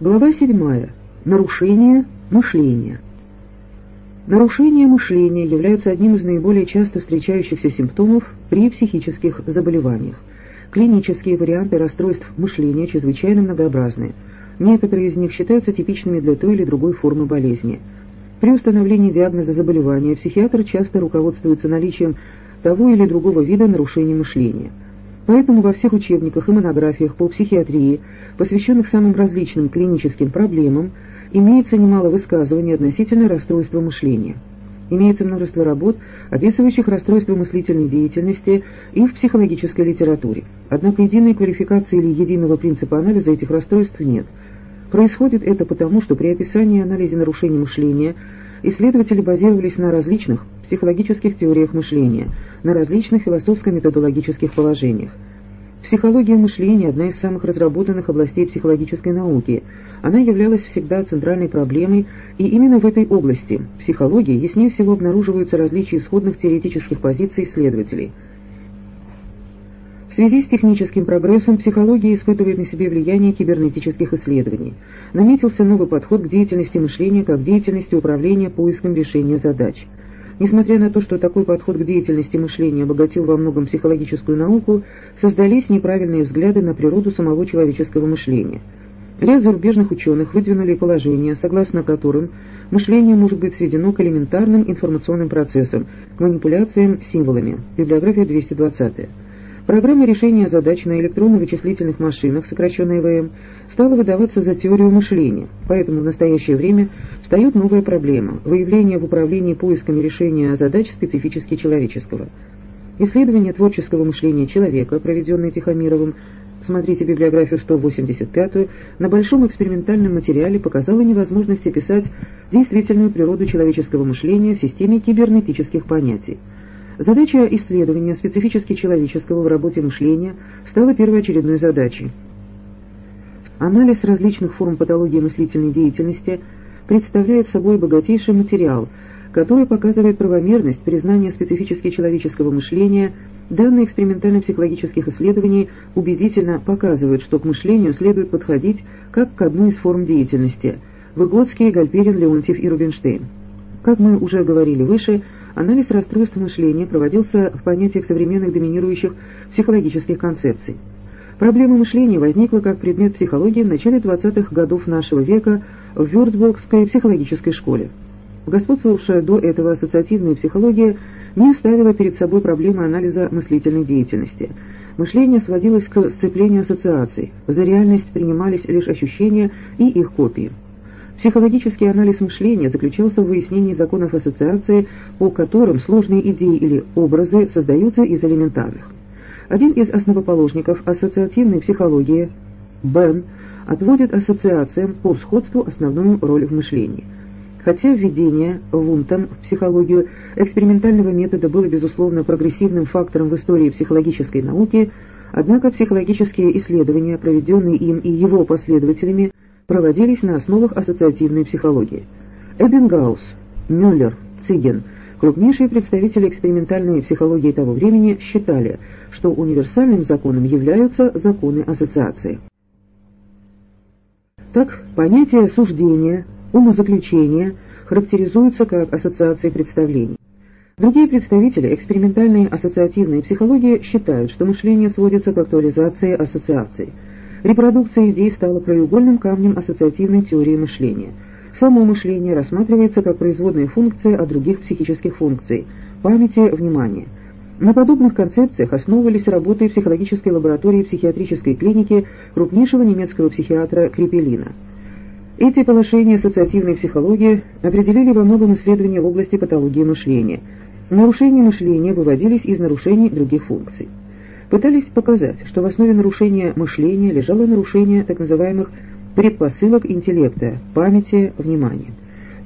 Глава 7. Нарушение мышления. Нарушение мышления является одним из наиболее часто встречающихся симптомов при психических заболеваниях. Клинические варианты расстройств мышления чрезвычайно многообразны. Некоторые из них считаются типичными для той или другой формы болезни. При установлении диагноза заболевания психиатр часто руководствуется наличием того или другого вида нарушений мышления – Поэтому во всех учебниках и монографиях по психиатрии, посвященных самым различным клиническим проблемам, имеется немало высказываний относительно расстройства мышления. Имеется множество работ, описывающих расстройство мыслительной деятельности и в психологической литературе. Однако единой квалификации или единого принципа анализа этих расстройств нет. Происходит это потому, что при описании и анализе нарушений мышления исследователи базировались на различных психологических теориях мышления, на различных философско-методологических положениях. Психология мышления – одна из самых разработанных областей психологической науки. Она являлась всегда центральной проблемой, и именно в этой области психологии яснее всего обнаруживаются различия исходных теоретических позиций исследователей. В связи с техническим прогрессом психология испытывает на себе влияние кибернетических исследований. Наметился новый подход к деятельности мышления как деятельности управления поиском решения задач – Несмотря на то, что такой подход к деятельности мышления обогатил во многом психологическую науку, создались неправильные взгляды на природу самого человеческого мышления. Ряд зарубежных ученых выдвинули положения, согласно которым мышление может быть сведено к элементарным информационным процессам, к манипуляциям символами. Библиография 220. Программа решения задач на электронно-вычислительных машинах, сокращенно ЭВМ, стала выдаваться за теорию мышления, поэтому в настоящее время встает новая проблема – выявление в управлении поисками решения задач специфически человеческого. Исследование творческого мышления человека, проведенное Тихомировым, смотрите библиографию 185 на большом экспериментальном материале показало невозможность описать действительную природу человеческого мышления в системе кибернетических понятий. Задача исследования специфически человеческого в работе мышления стала первоочередной задачей. Анализ различных форм патологии мыслительной деятельности представляет собой богатейший материал, который показывает правомерность признания специфически человеческого мышления. Данные экспериментально-психологических исследований убедительно показывают, что к мышлению следует подходить как к одной из форм деятельности – Выгодский, Гальперин, Леонтьев и Рубинштейн. Как мы уже говорили выше, Анализ расстройств мышления проводился в понятиях современных доминирующих психологических концепций. Проблема мышления возникла как предмет психологии в начале 20-х годов нашего века в Вюрцбургской психологической школе. Господствовавшая до этого ассоциативная психология не ставила перед собой проблемы анализа мыслительной деятельности. Мышление сводилось к сцеплению ассоциаций, за реальность принимались лишь ощущения и их копии. Психологический анализ мышления заключался в выяснении законов ассоциации, по которым сложные идеи или образы создаются из элементарных. Один из основоположников ассоциативной психологии, Бен, отводит ассоциациям по сходству основную роль в мышлении. Хотя введение Вунтом в психологию экспериментального метода было, безусловно, прогрессивным фактором в истории психологической науки, однако психологические исследования, проведенные им и его последователями, проводились на основах ассоциативной психологии. Эббингаус, Мюллер, Циген, крупнейшие представители экспериментальной психологии того времени считали, что универсальным законом являются законы ассоциации. Так, понятие суждения, умозаключения характеризуются как ассоциации представлений. Другие представители экспериментальной ассоциативной психологии считают, что мышление сводится к актуализации ассоциаций – Репродукция идей стала краеугольным камнем ассоциативной теории мышления. Само мышление рассматривается как производная функция от других психических функций – памяти, внимания. На подобных концепциях основывались работы психологической лаборатории психиатрической клиники крупнейшего немецкого психиатра Крепелина. Эти положения ассоциативной психологии определили во многом исследования в области патологии мышления. Нарушения мышления выводились из нарушений других функций пытались показать, что в основе нарушения мышления лежало нарушение так называемых предпосылок интеллекта, памяти, внимания.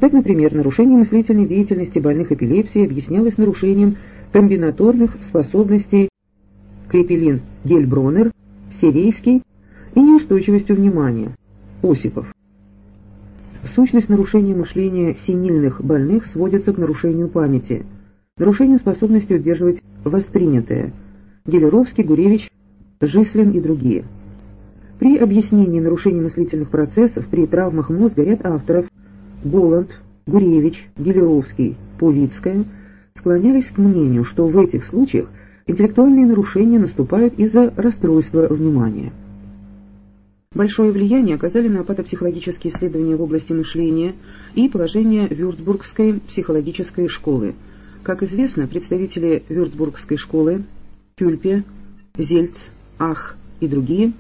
Так, например, нарушение мыслительной деятельности больных эпилепсией объяснялось нарушением комбинаторных способностей Крепелин Гельбронер, Сирийский и неустойчивостью внимания Осипов. Сущность нарушения мышления синильных больных сводится к нарушению памяти, нарушению способности удерживать воспринятое – Гелеровский, Гуревич, Жислин и другие. При объяснении нарушений мыслительных процессов при травмах мозга ряд авторов Голланд, Гуревич, Гелеровский, Пулицкая склонялись к мнению, что в этих случаях интеллектуальные нарушения наступают из-за расстройства внимания. Большое влияние оказали на патопсихологические исследования в области мышления и положение Вюрцбургской психологической школы. Как известно, представители Вюрцбургской школы Кюльпе, Зельц, Ах и другие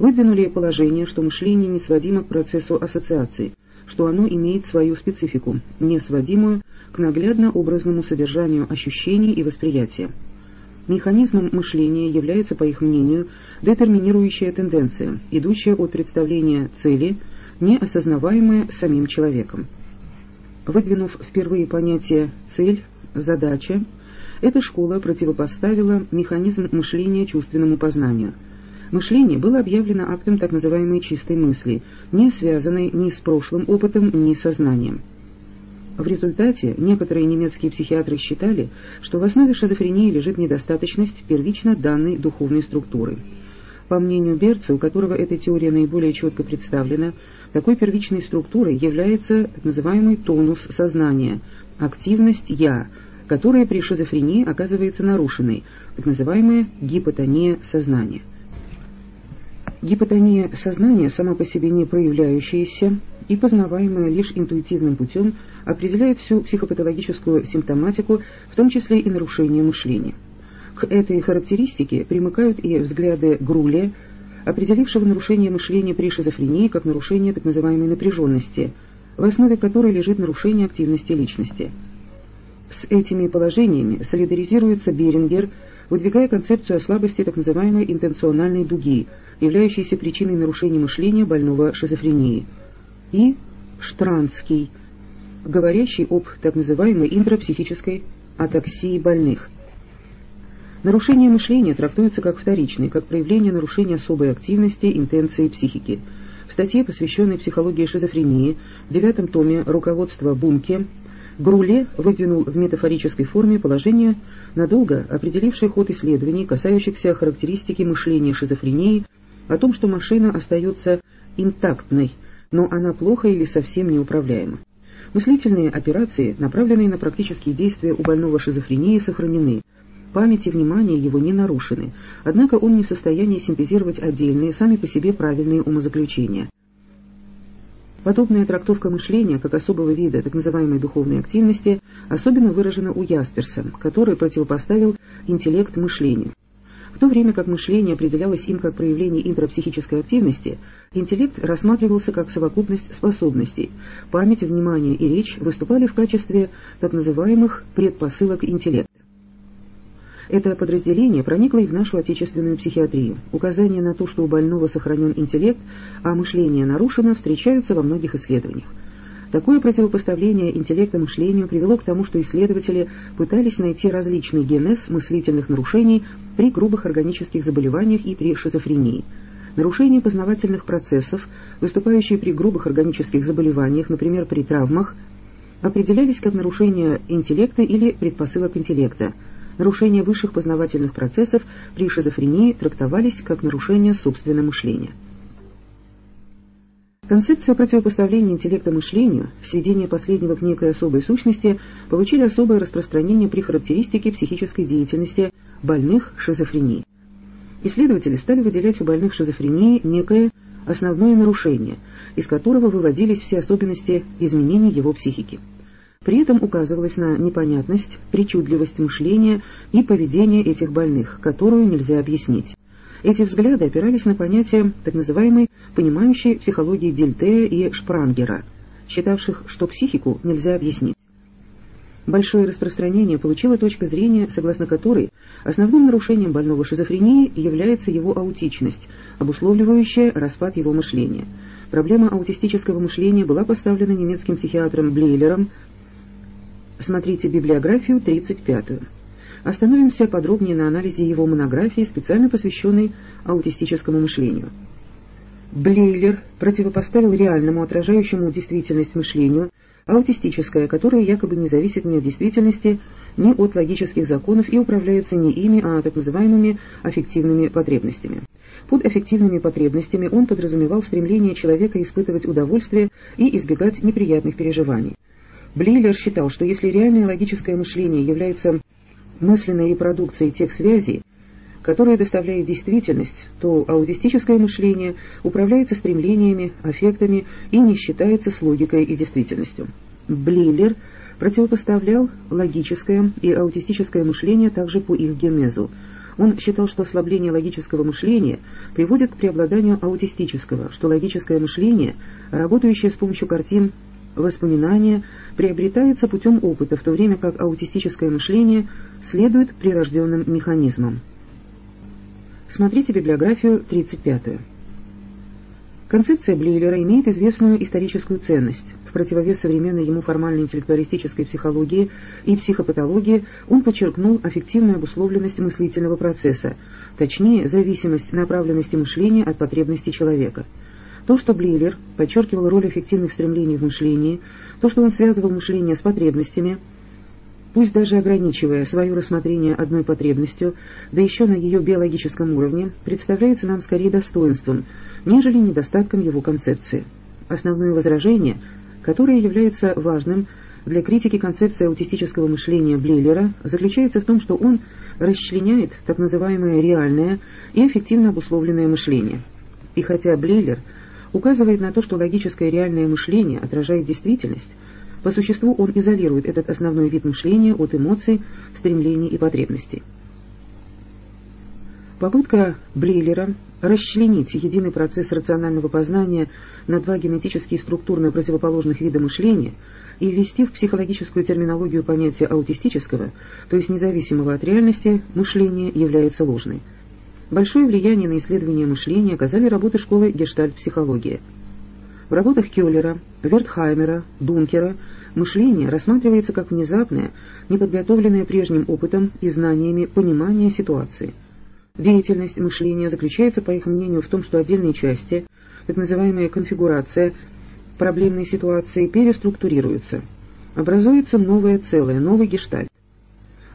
выдвинули положение, что мышление не сводимо к процессу ассоциаций, что оно имеет свою специфику, не сводимую к наглядно-образному содержанию ощущений и восприятия. Механизмом мышления является, по их мнению, детерминирующая тенденция, идущая от представления цели, не осознаваемая самим человеком. Выдвинув впервые понятие «цель», «задача», эта школа противопоставила механизм мышления чувственному познанию. Мышление было объявлено актом так называемой чистой мысли, не связанной ни с прошлым опытом, ни с сознанием. В результате некоторые немецкие психиатры считали, что в основе шизофрении лежит недостаточность первично данной духовной структуры. По мнению Берца, у которого эта теория наиболее четко представлена, такой первичной структурой является так называемый тонус сознания, активность «я», которая при шизофрении оказывается нарушенной, так называемая гипотония сознания. Гипотония сознания, сама по себе не проявляющаяся и познаваемая лишь интуитивным путем, определяет всю психопатологическую симптоматику, в том числе и нарушение мышления. К этой характеристике примыкают и взгляды Груле, определившего нарушение мышления при шизофрении как нарушение так называемой напряженности, в основе которой лежит нарушение активности личности. С этими положениями солидаризируется Берингер, выдвигая концепцию о слабости так называемой интенциональной дуги, являющейся причиной нарушения мышления больного шизофрении, и Штранский – говорящий об так называемой интропсихической атаксии больных. Нарушение мышления трактуется как вторичное, как проявление нарушения особой активности, интенции психики. В статье, посвященной психологии шизофрении, в девятом томе руководства Бунке, Груле выдвинул в метафорической форме положение, надолго определившее ход исследований, касающихся характеристики мышления шизофрении, о том, что машина остается интактной, но она плохо или совсем неуправляема. Мыслительные операции, направленные на практические действия у больного шизофрении, сохранены. Память и внимание его не нарушены, однако он не в состоянии синтезировать отдельные, сами по себе правильные умозаключения. Подобная трактовка мышления как особого вида так называемой духовной активности особенно выражена у Ясперса, который противопоставил интеллект мышлению. В то время как мышление определялось им как проявление интропсихической активности, интеллект рассматривался как совокупность способностей. Память, внимание и речь выступали в качестве так называемых предпосылок интеллекта. Это подразделение проникло и в нашу отечественную психиатрию. Указания на то, что у больного сохранен интеллект, а мышление нарушено, встречаются во многих исследованиях. Такое противопоставление интеллекта мышлению привело к тому, что исследователи пытались найти различный генез мыслительных нарушений при грубых органических заболеваниях и при шизофрении. Нарушения познавательных процессов, выступающие при грубых органических заболеваниях, например, при травмах, определялись как нарушение интеллекта или предпосылок интеллекта. Нарушения высших познавательных процессов при шизофрении трактовались как нарушение собственного мышления. Концепция противопоставления интеллекта мышлению, сведение последнего к некой особой сущности, получили особое распространение при характеристике психической деятельности больных шизофренией. Исследователи стали выделять у больных шизофрении некое основное нарушение, из которого выводились все особенности изменений его психики. При этом указывалось на непонятность, причудливость мышления и поведения этих больных, которую нельзя объяснить. Эти взгляды опирались на понятия так называемой понимающей психологии Дельтея и Шпрангера, считавших, что психику нельзя объяснить. Большое распространение получила точка зрения, согласно которой основным нарушением больного шизофрении является его аутичность, обусловливающая распад его мышления. Проблема аутистического мышления была поставлена немецким психиатром Блейлером. Смотрите библиографию 35-ю. Остановимся подробнее на анализе его монографии, специально посвященной аутистическому мышлению. Блейлер противопоставил реальному, отражающему действительность мышлению, аутистическое, которое якобы не зависит ни от действительности, ни от логических законов и управляется не ими, а так называемыми аффективными потребностями. Под аффективными потребностями он подразумевал стремление человека испытывать удовольствие и избегать неприятных переживаний. Блейлер считал, что если реальное логическое мышление является мысленной репродукцией тех связей, которые доставляет действительность, то аутистическое мышление управляется стремлениями, аффектами и не считается с логикой и действительностью. Блейлер противопоставлял логическое и аутистическое мышление также по их генезу. Он считал, что ослабление логического мышления приводит к преобладанию аутистического, что логическое мышление, работающее с помощью картин воспоминания, приобретается путем опыта, в то время как аутистическое мышление следует прирожденным механизмам. Смотрите библиографию 35. Концепция Блейлера имеет известную историческую ценность. В противовес современной ему формально-интеллектуалистической психологии и психопатологии он подчеркнул аффективную обусловленность мыслительного процесса, точнее, зависимость направленности мышления от потребностей человека. То, что Блейлер подчеркивал роль эффективных стремлений в мышлении, то, что он связывал мышление с потребностями – пусть даже ограничивая свое рассмотрение одной потребностью, да еще на ее биологическом уровне, представляется нам скорее достоинством, нежели недостатком его концепции. Основное возражение, которое является важным для критики концепции аутистического мышления Блейлера, заключается в том, что он расчленяет так называемое реальное и эффективно обусловленное мышление. И хотя Блейлер указывает на то, что логическое реальное мышление отражает действительность, по существу он изолирует этот основной вид мышления от эмоций, стремлений и потребностей. Попытка Блейлера расчленить единый процесс рационального познания на два генетически и структурно противоположных вида мышления и ввести в психологическую терминологию понятие аутистического, то есть независимого от реальности, мышления является ложной. Большое влияние на исследование мышления оказали работы школы гештальт-психологии – в работах Кёллера, Вертхаймера, Дункера мышление рассматривается как внезапное, неподготовленное прежним опытом и знаниями понимание ситуации. Деятельность мышления заключается, по их мнению, в том, что отдельные части, так называемая конфигурация проблемной ситуации, переструктурируются. Образуется новое целое, новый гештальт.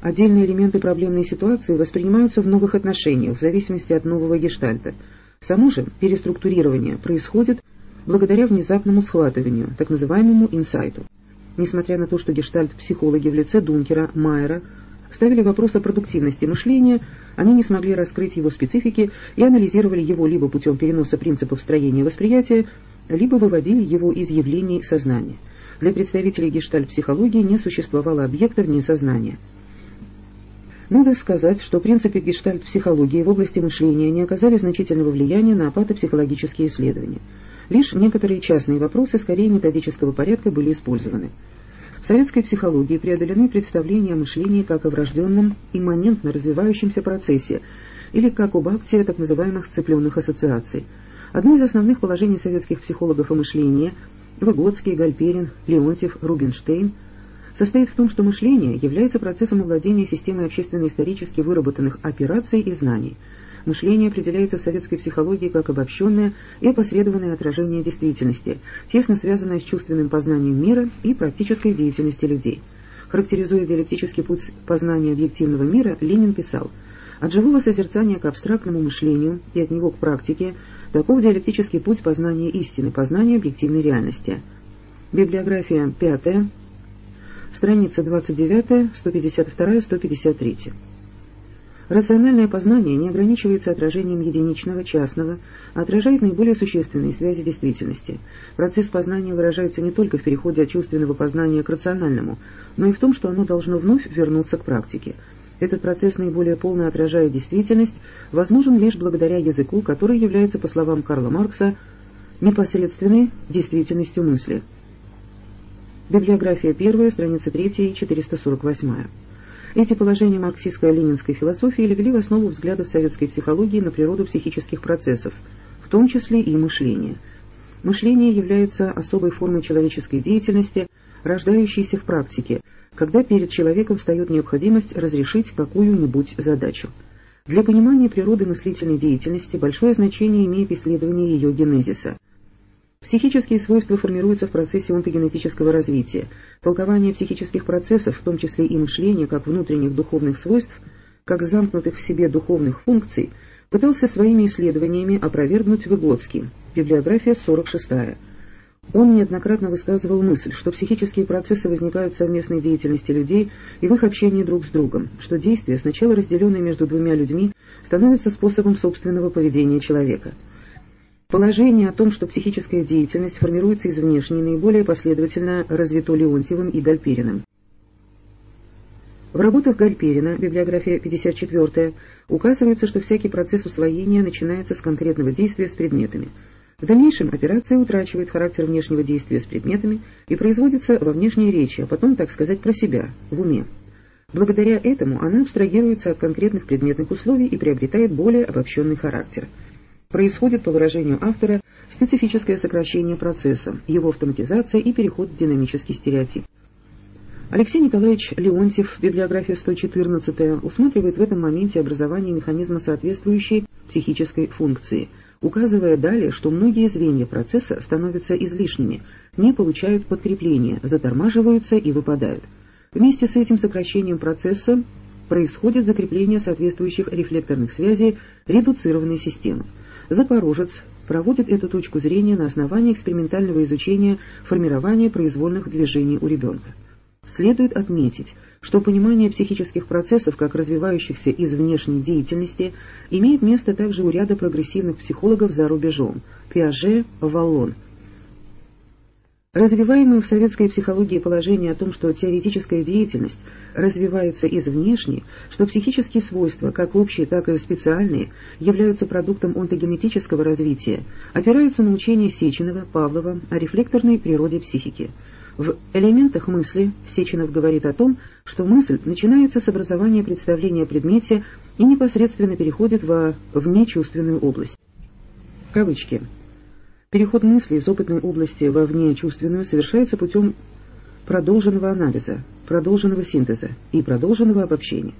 Отдельные элементы проблемной ситуации воспринимаются в новых отношениях, в зависимости от нового гештальта. Само же переструктурирование происходит благодаря внезапному схватыванию, так называемому инсайту. Несмотря на то, что гештальт-психологи в лице Дункера, Майера ставили вопрос о продуктивности мышления, они не смогли раскрыть его специфики и анализировали его либо путем переноса принципов строения восприятия, либо выводили его из явлений сознания. Для представителей гештальт-психологии не существовало объекта вне сознания. Надо сказать, что принципы гештальт-психологии в области мышления не оказали значительного влияния на патопсихологические исследования. Лишь некоторые частные вопросы, скорее методического порядка, были использованы. В советской психологии преодолены представления о мышлении как о врожденном, имманентно развивающемся процессе, или как об акте так называемых сцепленных ассоциаций. Одно из основных положений советских психологов о мышлении – Выгодский, Гальперин, Леонтьев, Рубинштейн – состоит в том, что мышление является процессом овладения системой общественно-исторически выработанных операций и знаний – Мышление определяется в советской психологии как обобщенное и опосредованное отражение действительности, тесно связанное с чувственным познанием мира и практической деятельности людей. Характеризуя диалектический путь познания объективного мира, Ленин писал «От живого созерцания к абстрактному мышлению и от него к практике таков диалектический путь познания истины, познания объективной реальности». Библиография 5, страница 29, 152, 153. Рациональное познание не ограничивается отражением единичного, частного, а отражает наиболее существенные связи действительности. Процесс познания выражается не только в переходе от чувственного познания к рациональному, но и в том, что оно должно вновь вернуться к практике. Этот процесс наиболее полно отражает действительность, возможен лишь благодаря языку, который является, по словам Карла Маркса, непосредственной действительностью мысли. Библиография 1, страница 3 и 448. Эти положения марксистско-ленинской философии легли в основу взглядов советской психологии на природу психических процессов, в том числе и мышления. Мышление является особой формой человеческой деятельности, рождающейся в практике, когда перед человеком встает необходимость разрешить какую-нибудь задачу. Для понимания природы мыслительной деятельности большое значение имеет исследование ее генезиса – Психические свойства формируются в процессе онтогенетического развития. Толкование психических процессов, в том числе и мышления, как внутренних духовных свойств, как замкнутых в себе духовных функций, пытался своими исследованиями опровергнуть Выгодский. Библиография 46 -я. Он неоднократно высказывал мысль, что психические процессы возникают в совместной деятельности людей и в их общении друг с другом, что действие, сначала разделенное между двумя людьми, становится способом собственного поведения человека – Положение о том, что психическая деятельность формируется из внешней, наиболее последовательно развито Леонтьевым и Гальпериным. В работах Гальперина, библиография 54 указывается, что всякий процесс усвоения начинается с конкретного действия с предметами. В дальнейшем операция утрачивает характер внешнего действия с предметами и производится во внешней речи, а потом, так сказать, про себя, в уме. Благодаря этому она абстрагируется от конкретных предметных условий и приобретает более обобщенный характер – происходит, по выражению автора, специфическое сокращение процесса, его автоматизация и переход в динамический стереотип. Алексей Николаевич Леонтьев, библиография 114, усматривает в этом моменте образование механизма соответствующей психической функции, указывая далее, что многие звенья процесса становятся излишними, не получают подкрепления, затормаживаются и выпадают. Вместе с этим сокращением процесса происходит закрепление соответствующих рефлекторных связей редуцированной системы. Запорожец проводит эту точку зрения на основании экспериментального изучения формирования произвольных движений у ребенка. Следует отметить, что понимание психических процессов как развивающихся из внешней деятельности имеет место также у ряда прогрессивных психологов за рубежом – Пиаже, Валлон – Развиваемое в советской психологии положение о том, что теоретическая деятельность развивается из внешней, что психические свойства, как общие, так и специальные, являются продуктом онтогенетического развития, опираются на учение Сеченова, Павлова о рефлекторной природе психики. В «Элементах мысли» Сеченов говорит о том, что мысль начинается с образования представления о предмете и непосредственно переходит во внечувственную область. Кавычки. Переход мысли из опытной области во внечувственную совершается путем продолженного анализа, продолженного синтеза и продолженного обобщения.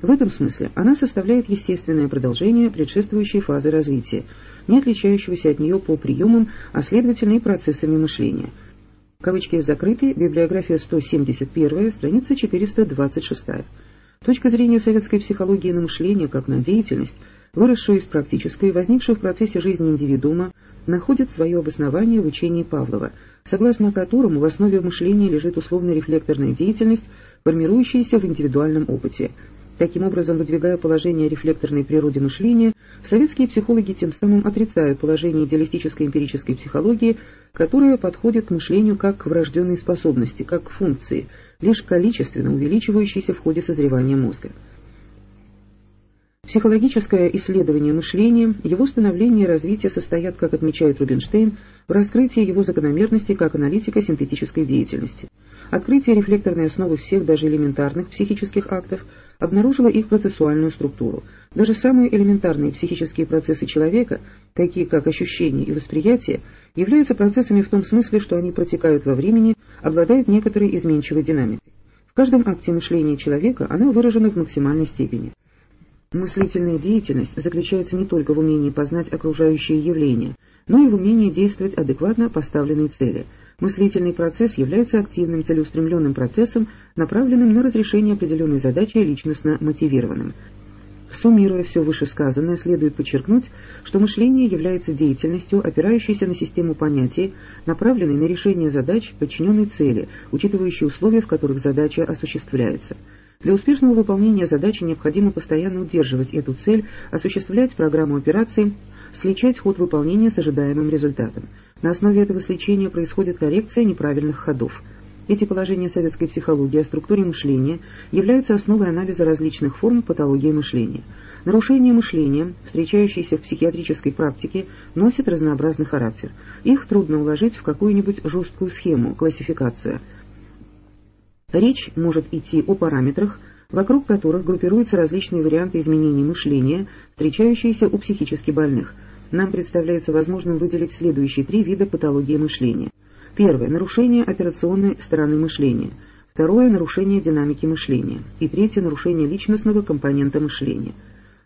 В этом смысле она составляет естественное продолжение предшествующей фазы развития, не отличающегося от нее по приемам, а следовательно и процессами мышления. Кавычки закрыты, библиография 171, страница 426. Точка зрения советской психологии на мышление как на деятельность, выросшую из практической, возникшую в процессе жизни индивидуума, находит свое обоснование в учении Павлова, согласно которому в основе мышления лежит условно-рефлекторная деятельность, формирующаяся в индивидуальном опыте. Таким образом, выдвигая положение о рефлекторной природе мышления, советские психологи тем самым отрицают положение идеалистической эмпирической психологии, которая подходит к мышлению как к врожденной способности, как к функции, лишь количественно увеличивающейся в ходе созревания мозга. Психологическое исследование мышления, его становление и развитие состоят, как отмечает Рубинштейн, в раскрытии его закономерностей как аналитика синтетической деятельности. Открытие рефлекторной основы всех даже элементарных психических актов обнаружило их процессуальную структуру. Даже самые элементарные психические процессы человека, такие как ощущение и восприятие, являются процессами в том смысле, что они протекают во времени, обладают некоторой изменчивой динамикой. В каждом акте мышления человека она выражена в максимальной степени. Мыслительная деятельность заключается не только в умении познать окружающие явления, но и в умении действовать адекватно поставленной цели. Мыслительный процесс является активным целеустремленным процессом, направленным на разрешение определенной задачи личностно мотивированным. Суммируя все вышесказанное, следует подчеркнуть, что мышление является деятельностью, опирающейся на систему понятий, направленной на решение задач, подчиненной цели, учитывающей условия, в которых задача осуществляется. Для успешного выполнения задачи необходимо постоянно удерживать эту цель, осуществлять программу операций, сличать ход выполнения с ожидаемым результатом. На основе этого сличения происходит коррекция неправильных ходов. Эти положения советской психологии о структуре мышления являются основой анализа различных форм патологии мышления. Нарушения мышления, встречающиеся в психиатрической практике, носят разнообразный характер. Их трудно уложить в какую-нибудь жесткую схему, классификацию – Речь может идти о параметрах, вокруг которых группируются различные варианты изменений мышления, встречающиеся у психически больных. Нам представляется возможным выделить следующие три вида патологии мышления. Первое – нарушение операционной стороны мышления. Второе – нарушение динамики мышления. И третье – нарушение личностного компонента мышления.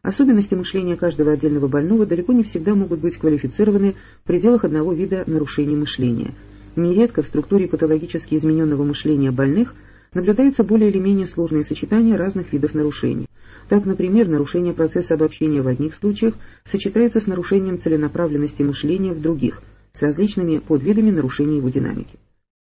Особенности мышления каждого отдельного больного далеко не всегда могут быть квалифицированы в пределах одного вида нарушений мышления. Нередко в структуре патологически измененного мышления больных наблюдается более или менее сложное сочетание разных видов нарушений. Так, например, нарушение процесса обобщения в одних случаях сочетается с нарушением целенаправленности мышления в других, с различными подвидами нарушений его динамики.